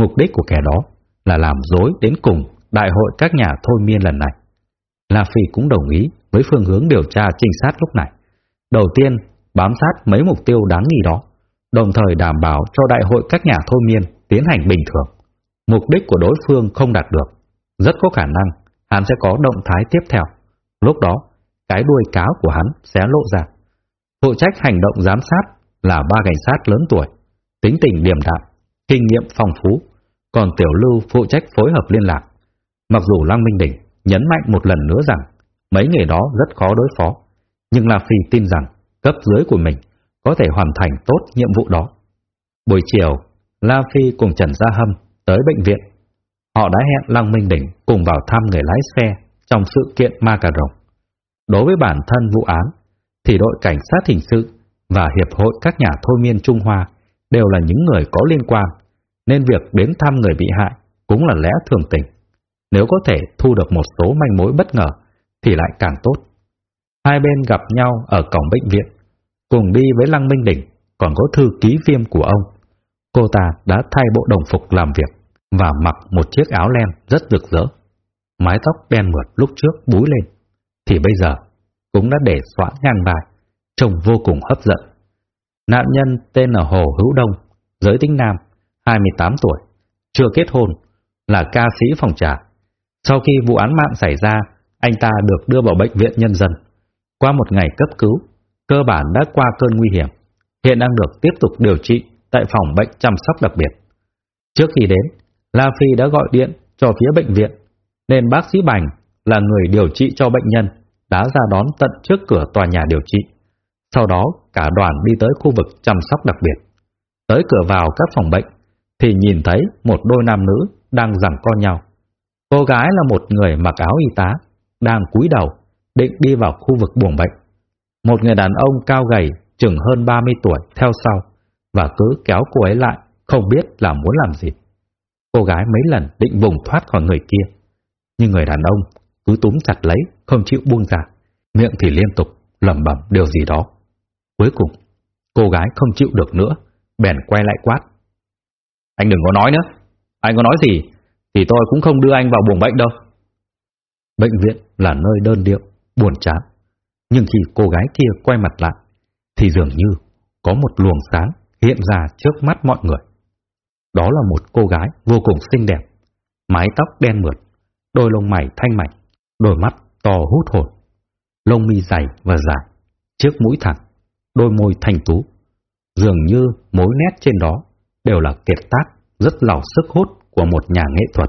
Mục đích của kẻ đó là làm dối đến cùng đại hội các nhà thôi miên lần này. La Phi cũng đồng ý với phương hướng điều tra trinh sát lúc này. Đầu tiên, bám sát mấy mục tiêu đáng nghi đó, đồng thời đảm bảo cho đại hội các nhà thôi miên tiến hành bình thường. Mục đích của đối phương không đạt được, rất có khả năng hắn sẽ có động thái tiếp theo. Lúc đó, cái đuôi cáo của hắn sẽ lộ ra. Phụ trách hành động giám sát là ba cảnh sát lớn tuổi, tính tình điềm đạm, kinh nghiệm phong phú, còn Tiểu Lưu phụ trách phối hợp liên lạc. Mặc dù Lăng Minh Đỉnh nhấn mạnh một lần nữa rằng mấy người đó rất khó đối phó, nhưng La Phi tin rằng cấp dưới của mình có thể hoàn thành tốt nhiệm vụ đó. Buổi chiều, La Phi cùng Trần Gia Hâm tới bệnh viện. Họ đã hẹn Lăng Minh Đỉnh cùng vào thăm người lái xe trong sự kiện Ma Cà Rồng. Đối với bản thân vụ án, thì đội cảnh sát hình sự và Hiệp hội các nhà thôi miên Trung Hoa đều là những người có liên quan, nên việc đến thăm người bị hại cũng là lẽ thường tình. Nếu có thể thu được một số manh mối bất ngờ thì lại càng tốt. Hai bên gặp nhau ở cổng bệnh viện, cùng đi với Lăng Minh Đỉnh, còn có thư ký viêm của ông. Cô ta đã thay bộ đồng phục làm việc và mặc một chiếc áo len rất rực rỡ. Mái tóc đen mượt lúc trước búi lên, thì bây giờ cũng đã để xõa ngang vai trông vô cùng hấp dẫn. Nạn nhân tên là Hồ Hữu Đông, giới tính nam, 28 tuổi, chưa kết hôn, là ca sĩ phòng trà. Sau khi vụ án mạng xảy ra, anh ta được đưa vào bệnh viện nhân dân. Qua một ngày cấp cứu, cơ bản đã qua cơn nguy hiểm, hiện đang được tiếp tục điều trị tại phòng bệnh chăm sóc đặc biệt. Trước khi đến, La Phi đã gọi điện cho phía bệnh viện, nên bác sĩ Bành là người điều trị cho bệnh nhân đã ra đón tận trước cửa tòa nhà điều trị. Sau đó cả đoàn đi tới khu vực chăm sóc đặc biệt. Tới cửa vào các phòng bệnh thì nhìn thấy một đôi nam nữ đang giằng co nhau. Cô gái là một người mặc áo y tá, đang cúi đầu, định đi vào khu vực buồng bệnh. Một người đàn ông cao gầy, chừng hơn 30 tuổi theo sau và cứ kéo cô ấy lại, không biết là muốn làm gì. Cô gái mấy lần định vùng thoát khỏi người kia, nhưng người đàn ông cứ túm chặt lấy, không chịu buông ra, miệng thì liên tục lẩm bẩm điều gì đó. Cuối cùng, cô gái không chịu được nữa, bèn quay lại quát. Anh đừng có nói nữa, anh có nói gì thì tôi cũng không đưa anh vào buồng bệnh đâu. Bệnh viện là nơi đơn điệu, buồn chán. Nhưng khi cô gái kia quay mặt lại, thì dường như có một luồng sáng hiện ra trước mắt mọi người. Đó là một cô gái vô cùng xinh đẹp, mái tóc đen mượt, đôi lông mày thanh mảnh, đôi mắt to hút hồn, lông mi dày và dài, chiếc mũi thẳng, đôi môi thanh tú. Dường như mối nét trên đó đều là kiệt tác rất giàu sức hút của một nhà nghệ thuật.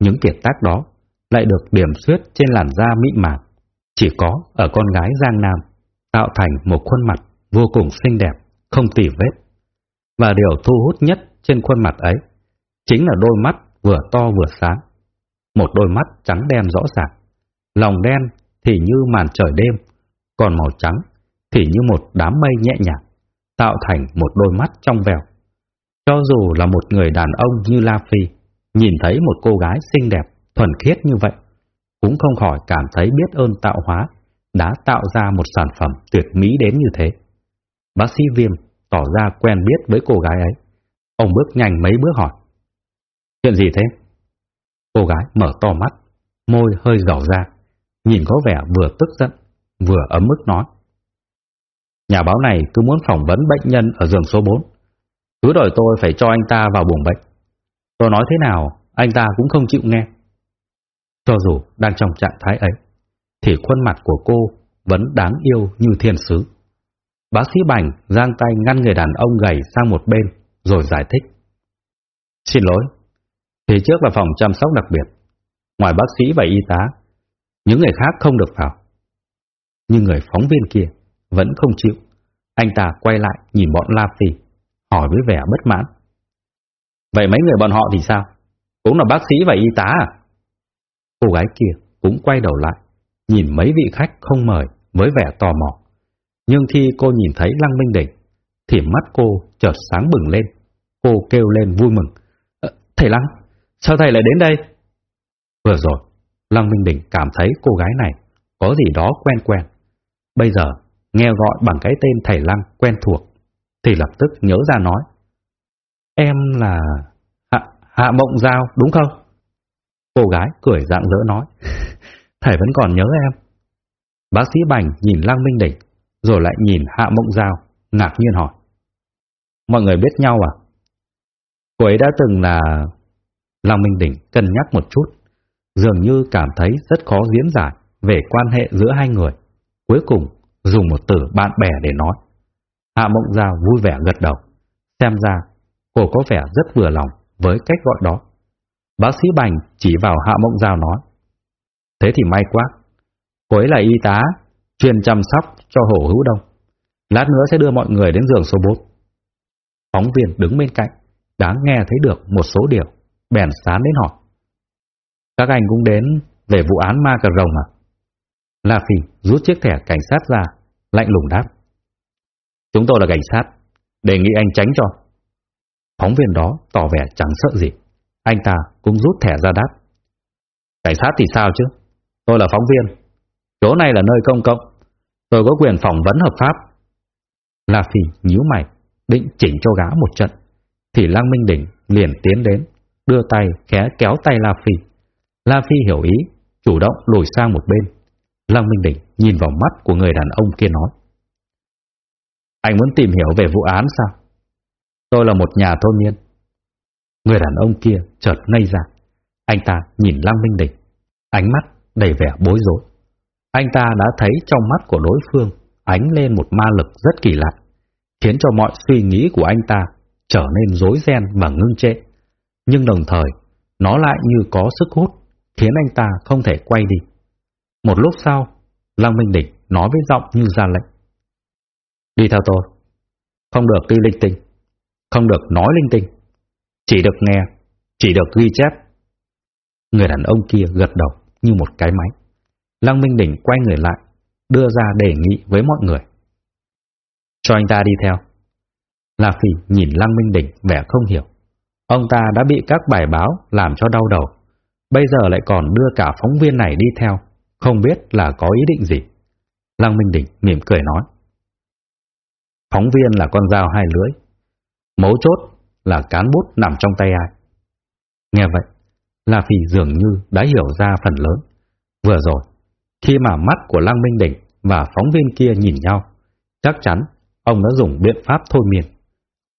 Những kiệt tác đó lại được điểm xuyết trên làn da mịn màng, chỉ có ở con gái Giang Nam, tạo thành một khuôn mặt vô cùng xinh đẹp, không tỉ vết. Và điều thu hút nhất trên khuôn mặt ấy chính là đôi mắt vừa to vừa sáng. Một đôi mắt trắng đen rõ ràng, lòng đen thì như màn trời đêm, còn màu trắng thì như một đám mây nhẹ nhàng, tạo thành một đôi mắt trong veo. Cho dù là một người đàn ông như La Phi, nhìn thấy một cô gái xinh đẹp, thuần khiết như vậy, cũng không khỏi cảm thấy biết ơn tạo hóa đã tạo ra một sản phẩm tuyệt mỹ đến như thế. Bác sĩ Viêm tỏ ra quen biết với cô gái ấy. Ông bước nhanh mấy bước hỏi. Chuyện gì thế? Cô gái mở to mắt, môi hơi gẩu ra, nhìn có vẻ vừa tức giận, vừa ấm ức nói. Nhà báo này cứ muốn phỏng vấn bệnh nhân ở giường số 4. Cứ đòi tôi phải cho anh ta vào buồng bệnh. Tôi nói thế nào, anh ta cũng không chịu nghe. Cho dù đang trong trạng thái ấy, thì khuôn mặt của cô vẫn đáng yêu như thiên sứ. Bác sĩ Bành giang tay ngăn người đàn ông gầy sang một bên, rồi giải thích. Xin lỗi, phía trước là phòng chăm sóc đặc biệt. Ngoài bác sĩ và y tá, những người khác không được vào. Nhưng người phóng viên kia vẫn không chịu. Anh ta quay lại nhìn bọn La Phi, hỏi với vẻ bất mãn. Vậy mấy người bọn họ thì sao? Cũng là bác sĩ và y tá à? Cô gái kia cũng quay đầu lại, nhìn mấy vị khách không mời với vẻ tò mò. Nhưng khi cô nhìn thấy Lăng Minh Đỉnh, thì mắt cô chợt sáng bừng lên. Cô kêu lên vui mừng. Ờ, thầy Lăng, sao thầy lại đến đây? Vừa rồi, Lăng Minh Đỉnh cảm thấy cô gái này có gì đó quen quen. Bây giờ, nghe gọi bằng cái tên thầy Lăng quen thuộc, thì lập tức nhớ ra nói. Em là Hạ, Hạ Mộng Giao, đúng không? Cô gái cười dạng dỡ nói. Thầy vẫn còn nhớ em. Bác sĩ Bành nhìn Lăng Minh Đỉnh, rồi lại nhìn Hạ Mộng Giao, ngạc nhiên hỏi. Mọi người biết nhau à? Cô ấy đã từng là... Lăng Minh Đỉnh cân nhắc một chút, dường như cảm thấy rất khó diễn giải về quan hệ giữa hai người. Cuối cùng, dùng một từ bạn bè để nói. Hạ Mộng Giao vui vẻ gật đầu. Xem ra, cô có vẻ rất vừa lòng với cách gọi đó. Bác sĩ Bành chỉ vào Hạ Mộng Giao nói. Thế thì may quá. Cô ấy là y tá, chuyên chăm sóc cho hổ hữu đông. Lát nữa sẽ đưa mọi người đến giường số 4. Phóng viên đứng bên cạnh, đã nghe thấy được một số điều, bèn sán đến hỏi. Các anh cũng đến về vụ án ma cà rồng à? La Phi rút chiếc thẻ cảnh sát ra, lạnh lùng đáp. Chúng tôi là cảnh sát, đề nghị anh tránh cho. Phóng viên đó tỏ vẻ chẳng sợ gì. Anh ta cũng rút thẻ ra đáp. Cảnh sát thì sao chứ? Tôi là phóng viên. Chỗ này là nơi công cộng. Tôi có quyền phỏng vấn hợp pháp. La Phi nhíu mày, định chỉnh cho gã một trận. Thì Lăng Minh Đỉnh liền tiến đến, đưa tay khẽ kéo tay La Phi. La Phi hiểu ý, chủ động lùi sang một bên. Lăng Minh Đỉnh nhìn vào mắt của người đàn ông kia nói. Anh muốn tìm hiểu về vụ án sao? Tôi là một nhà thôn niên. Người đàn ông kia chợt ngây ra. Anh ta nhìn Lăng Minh Đỉnh, ánh mắt đầy vẻ bối rối. Anh ta đã thấy trong mắt của đối phương ánh lên một ma lực rất kỳ lạ, khiến cho mọi suy nghĩ của anh ta trở nên rối ren và ngưng trệ. Nhưng đồng thời, nó lại như có sức hút, khiến anh ta không thể quay đi. Một lúc sau, Lăng Minh Đỉnh nói với giọng như ra lệnh. Đi theo tôi. Không được đi linh tinh. Không được nói linh tinh. Chỉ được nghe, chỉ được ghi chép. Người đàn ông kia gật đầu như một cái máy. Lăng Minh Đỉnh quay người lại, đưa ra đề nghị với mọi người. Cho anh ta đi theo. La Phi nhìn Lăng Minh Đỉnh vẻ không hiểu. Ông ta đã bị các bài báo làm cho đau đầu. Bây giờ lại còn đưa cả phóng viên này đi theo, không biết là có ý định gì. Lăng Minh Đỉnh mỉm cười nói. Phóng viên là con dao hai lưỡi. Mấu chốt là cán bút nằm trong tay ai. Nghe vậy, La Phi dường như đã hiểu ra phần lớn. Vừa rồi, khi mà mắt của Lăng Minh Đỉnh và phóng viên kia nhìn nhau, chắc chắn ông đã dùng biện pháp thôi miên.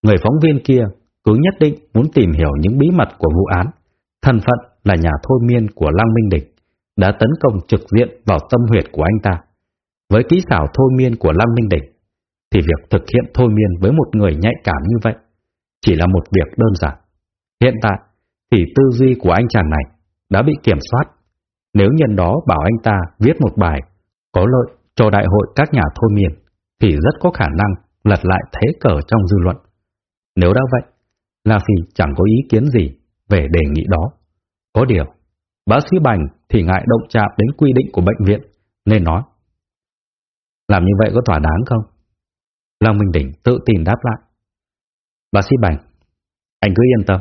Người phóng viên kia cứ nhất định muốn tìm hiểu những bí mật của vụ án, thân phận là nhà thôi miên của Lăng Minh Đỉnh, đã tấn công trực diện vào tâm huyệt của anh ta. Với kỹ xảo thôi miên của Lăng Minh Đỉnh, thì việc thực hiện thôi miên với một người nhạy cảm như vậy chỉ là một việc đơn giản. Hiện tại thì tư duy của anh chàng này đã bị kiểm soát. Nếu nhân đó bảo anh ta viết một bài có lợi cho đại hội các nhà thôi miên, thì rất có khả năng lật lại thế cờ trong dư luận. Nếu đã vậy, La Phi chẳng có ý kiến gì về đề nghị đó. Có điều, bác sĩ Bành thì ngại động chạm đến quy định của bệnh viện, nên nói. Làm như vậy có thỏa đáng không? Lăng Minh Đỉnh tự tin đáp lại. Bác sĩ Bành, anh cứ yên tâm.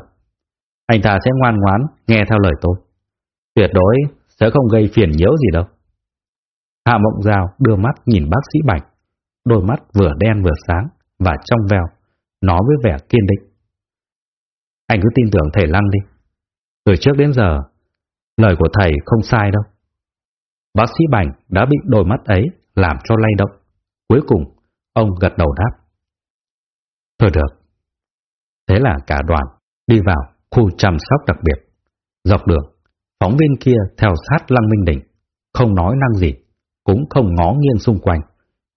Anh ta sẽ ngoan ngoãn nghe theo lời tôi. Tuyệt đối sẽ không gây phiền nhiễu gì đâu. Hạ Mộng Giao đưa mắt nhìn bác sĩ Bạch, đôi mắt vừa đen vừa sáng và trong veo, nói với vẻ kiên định. Anh cứ tin tưởng thầy Lăng đi. Từ trước đến giờ, lời của thầy không sai đâu. Bác sĩ Bành đã bị đôi mắt ấy làm cho lay động. Cuối cùng, ông gật đầu đáp. Thôi được. Thế là cả đoàn đi vào khu chăm sóc đặc biệt. Dọc đường, phóng viên kia theo sát Lăng Minh Đỉnh, không nói năng gì, cũng không ngó nghiêng xung quanh,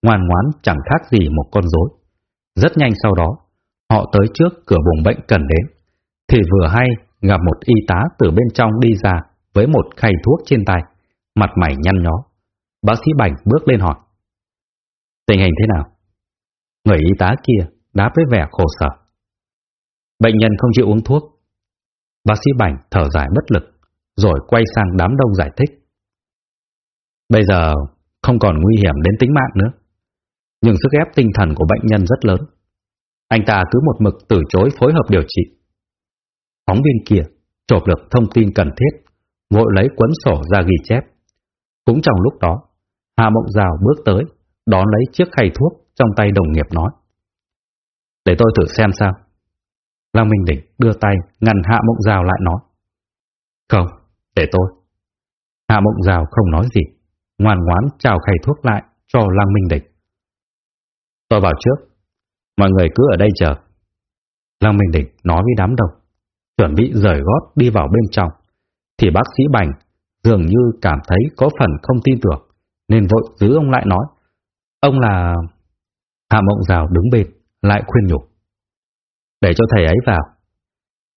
ngoan ngoãn chẳng khác gì một con rối. Rất nhanh sau đó, họ tới trước cửa buồng bệnh cần đến, thì vừa hay gặp một y tá từ bên trong đi ra với một khay thuốc trên tay, mặt mày nhăn nhó. Bác sĩ Bành bước lên hỏi. Tình hình thế nào? Người y tá kia đáp với vẻ khổ sở. Bệnh nhân không chịu uống thuốc. Bác sĩ bảnh thở dài bất lực, rồi quay sang đám đông giải thích. Bây giờ không còn nguy hiểm đến tính mạng nữa. Nhưng sức ép tinh thần của bệnh nhân rất lớn. Anh ta cứ một mực từ chối phối hợp điều trị. Phóng viên kia chộp được thông tin cần thiết, vội lấy cuốn sổ ra ghi chép. Cũng trong lúc đó, Hà Mộng Giao bước tới, đón lấy chiếc khay thuốc trong tay đồng nghiệp nói. Để tôi thử xem sao. Lăng Minh Đỉnh đưa tay ngăn Hạ Mộng Giao lại nói. Không, để tôi. Hạ Mộng Giao không nói gì, ngoan ngoãn trào khay thuốc lại cho Lăng Minh Đỉnh. Tôi vào trước, mọi người cứ ở đây chờ. Lăng Minh Đỉnh nói với đám đông, chuẩn bị rời gót đi vào bên trong, thì bác sĩ Bành dường như cảm thấy có phần không tin tưởng, nên vội giữ ông lại nói, ông là... Hạ Mộng Rào đứng bên, lại khuyên nhủ. Để cho thầy ấy vào.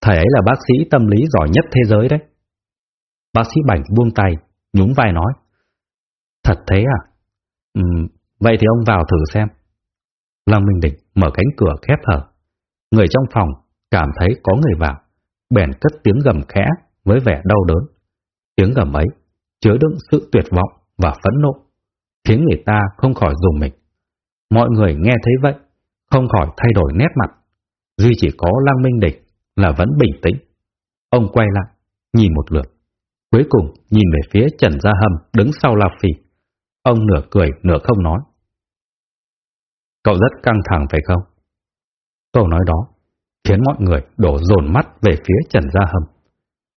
Thầy ấy là bác sĩ tâm lý giỏi nhất thế giới đấy. Bác sĩ Bảnh buông tay, nhún vai nói. Thật thế à? Ừ, vậy thì ông vào thử xem. Long Minh Định mở cánh cửa khép hở. Người trong phòng cảm thấy có người vào, bèn cất tiếng gầm khẽ với vẻ đau đớn. Tiếng gầm ấy chứa đựng sự tuyệt vọng và phẫn nộ, khiến người ta không khỏi dùng mình. Mọi người nghe thấy vậy, không khỏi thay đổi nét mặt. Duy chỉ có Lăng Minh Địch là vẫn bình tĩnh. Ông quay lại, nhìn một lượt. Cuối cùng nhìn về phía Trần Gia Hâm đứng sau La Phi. Ông nửa cười nửa không nói. Cậu rất căng thẳng phải không? Câu nói đó khiến mọi người đổ dồn mắt về phía Trần Gia Hâm.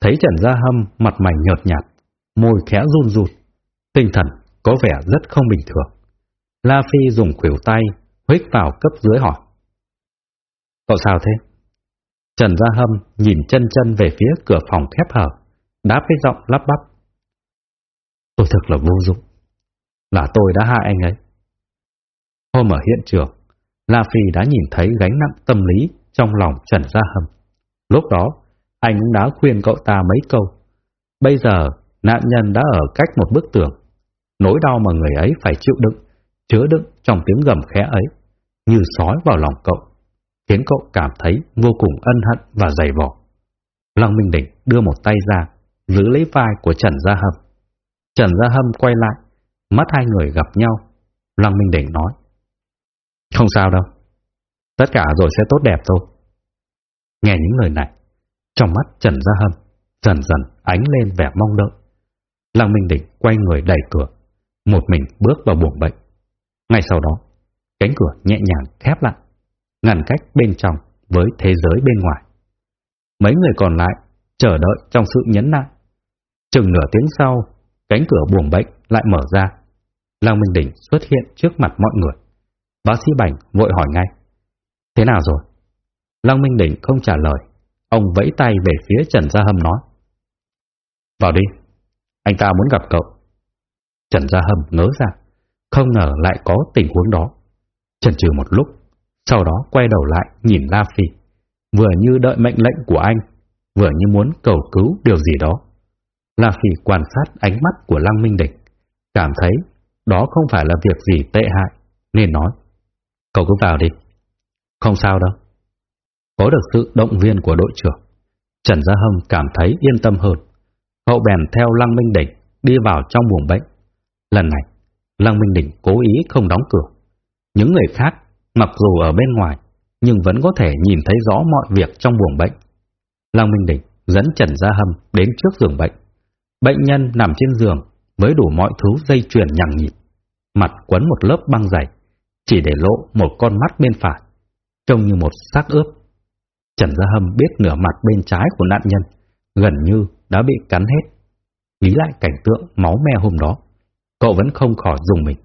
Thấy Trần Gia Hâm mặt mày nhợt nhạt, môi khẽ run run, tinh thần có vẻ rất không bình thường. La Phi dùng khuỷu tay huých vào cấp dưới hỏi. Cậu sao thế? Trần Gia Hâm nhìn chân chân về phía cửa phòng khép hở, đáp với giọng lắp bắp. Tôi thật là vô dụng. Là tôi đã hại anh ấy. Hôm ở hiện trường, La Phi đã nhìn thấy gánh nặng tâm lý trong lòng Trần Gia Hâm. Lúc đó, anh cũng đã khuyên cậu ta mấy câu. Bây giờ, nạn nhân đã ở cách một bức tường. Nỗi đau mà người ấy phải chịu đựng, chứa đựng trong tiếng gầm khẽ ấy, như sói vào lòng cậu khiến cậu cảm thấy vô cùng ân hận và dày vò. Lăng Minh Đỉnh đưa một tay ra, giữ lấy vai của Trần Gia Hâm. Trần Gia Hâm quay lại, mắt hai người gặp nhau. Lăng Minh Đỉnh nói, Không sao đâu, tất cả rồi sẽ tốt đẹp thôi. Nghe những lời này, trong mắt Trần Gia Hâm dần dần ánh lên vẻ mong đợi. Lăng Minh Đỉnh quay người đẩy cửa, một mình bước vào buồng bệnh. Ngay sau đó, cánh cửa nhẹ nhàng khép lại ngăn cách bên trong với thế giới bên ngoài. Mấy người còn lại chờ đợi trong sự nhấn nại. Chừng nửa tiếng sau, cánh cửa buồng bệnh lại mở ra. Lăng Minh Đỉnh xuất hiện trước mặt mọi người. Bác sĩ Bảnh vội hỏi ngay. Thế nào rồi? Lăng Minh Đỉnh không trả lời. Ông vẫy tay về phía Trần Gia Hâm nói. Vào đi, anh ta muốn gặp cậu. Trần Gia Hâm ngớ ra, không ngờ lại có tình huống đó. Trần trừ một lúc, sau đó quay đầu lại nhìn La Phi. vừa như đợi mệnh lệnh của anh, vừa như muốn cầu cứu điều gì đó. La Phi quan sát ánh mắt của Lăng Minh Địch, cảm thấy đó không phải là việc gì tệ hại, nên nói, cậu cứ vào đi. Không sao đâu. Có được sự động viên của đội trưởng, Trần Gia Hâm cảm thấy yên tâm hơn. Cậu bèn theo Lăng Minh Địch đi vào trong buồng bệnh. Lần này, Lăng Minh Đỉnh cố ý không đóng cửa. Những người khác, mặc dù ở bên ngoài, nhưng vẫn có thể nhìn thấy rõ mọi việc trong buồng bệnh. Lăng Minh Đỉnh dẫn Trần Gia Hâm đến trước giường bệnh. Bệnh nhân nằm trên giường với đủ mọi thứ dây chuyền nhằng nhịp, mặt quấn một lớp băng dày, chỉ để lộ một con mắt bên phải, trông như một xác ướp. Trần Gia Hâm biết nửa mặt bên trái của nạn nhân gần như đã bị cắn hết. Nghĩ lại cảnh tượng máu me hôm đó, cậu vẫn không khỏi dùng mình.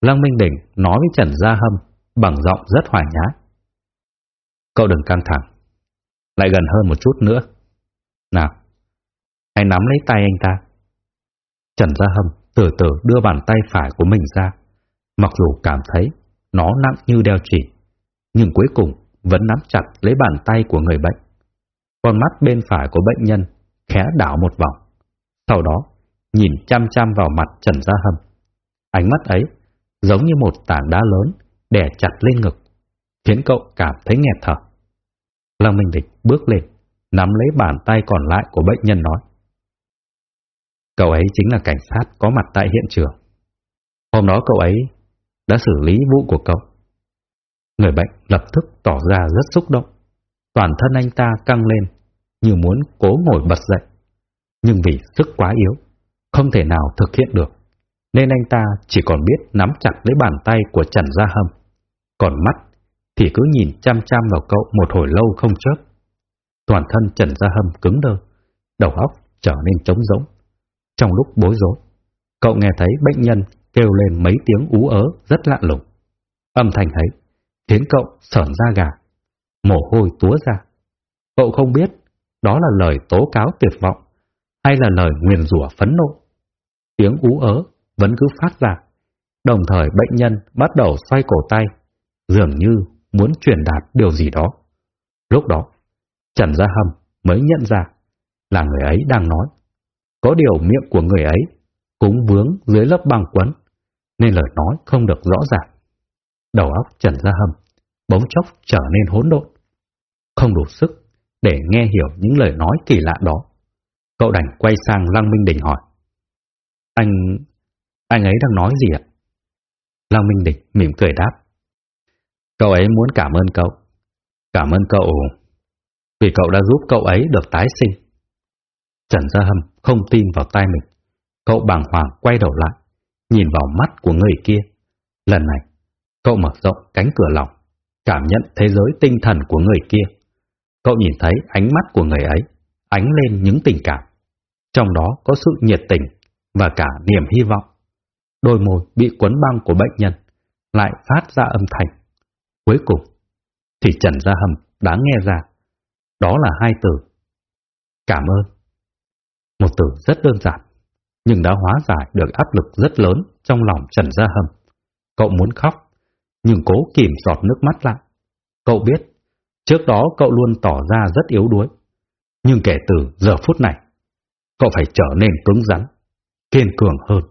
Lăng Minh Đỉnh nói với Trần Gia Hâm bằng giọng rất hòa nhã. Cậu đừng căng thẳng, lại gần hơn một chút nữa. Nào, hãy nắm lấy tay anh ta. Trần Gia Hâm từ từ đưa bàn tay phải của mình ra, mặc dù cảm thấy nó nặng như đeo chỉ, nhưng cuối cùng vẫn nắm chặt lấy bàn tay của người bệnh. Con mắt bên phải của bệnh nhân khẽ đảo một vòng, sau đó nhìn chăm chăm vào mặt Trần Gia Hâm. Ánh mắt ấy giống như một tảng đá lớn đè chặt lên ngực, khiến cậu cảm thấy nghẹt thở. Lăng Minh Địch bước lên, nắm lấy bàn tay còn lại của bệnh nhân nói. Cậu ấy chính là cảnh sát có mặt tại hiện trường. Hôm đó cậu ấy đã xử lý vụ của cậu. Người bệnh lập tức tỏ ra rất xúc động. Toàn thân anh ta căng lên, như muốn cố ngồi bật dậy. Nhưng vì sức quá yếu, không thể nào thực hiện được. Nên anh ta chỉ còn biết nắm chặt lấy bàn tay của Trần Gia Hâm. Còn mắt thì cứ nhìn chăm chăm vào cậu một hồi lâu không chớp. Toàn thân Trần Gia Hâm cứng đơ, đầu óc trở nên trống rỗng. Trong lúc bối rối, cậu nghe thấy bệnh nhân kêu lên mấy tiếng ú ớ rất lạ lùng. Âm thanh ấy khiến cậu sởn da gà, mồ hôi túa ra. Cậu không biết đó là lời tố cáo tuyệt vọng hay là lời nguyền rủa phẫn nộ. Tiếng ú ớ vẫn cứ phát ra, đồng thời bệnh nhân bắt đầu xoay cổ tay, dường như muốn truyền đạt điều gì đó. Lúc đó, Trần Gia Hâm mới nhận ra là người ấy đang nói. Có điều miệng của người ấy cũng vướng dưới lớp băng quấn, nên lời nói không được rõ ràng. Đầu óc Trần Gia Hâm bỗng chốc trở nên hỗn độn, không đủ sức để nghe hiểu những lời nói kỳ lạ đó. Cậu đành quay sang Lăng Minh Đình hỏi. Anh... anh ấy đang nói gì ạ? Lăng Minh địch mỉm cười đáp. Cậu ấy muốn cảm ơn cậu. Cảm ơn cậu vì cậu đã giúp cậu ấy được tái sinh. Trần Gia Hâm không tin vào tai mình. Cậu bàng hoàng quay đầu lại, nhìn vào mắt của người kia. Lần này, cậu mở rộng cánh cửa lòng, cảm nhận thế giới tinh thần của người kia. Cậu nhìn thấy ánh mắt của người ấy, ánh lên những tình cảm. Trong đó có sự nhiệt tình và cả niềm hy vọng. Đôi môi bị quấn băng của bệnh nhân lại phát ra âm thanh. Cuối cùng, thì Trần Gia hầm đã nghe ra. Đó là hai từ. Cảm ơn. Một từ rất đơn giản, nhưng đã hóa giải được áp lực rất lớn trong lòng Trần Gia hầm. Cậu muốn khóc, nhưng cố kìm giọt nước mắt lại. Cậu biết, trước đó cậu luôn tỏ ra rất yếu đuối. Nhưng kể từ giờ phút này, cậu phải trở nên cứng rắn, kiên cường hơn.